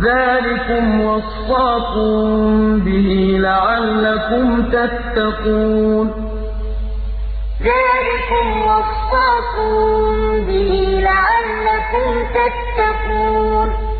ذَٰلِكُمْ وَصَّاكُم بِهِ لَعَلَّكُمْ تَتَّقُونَ ذَٰلِكُمْ وَصَّاكُم بِهِ لَعَلَّكُمْ تَتَّقُونَ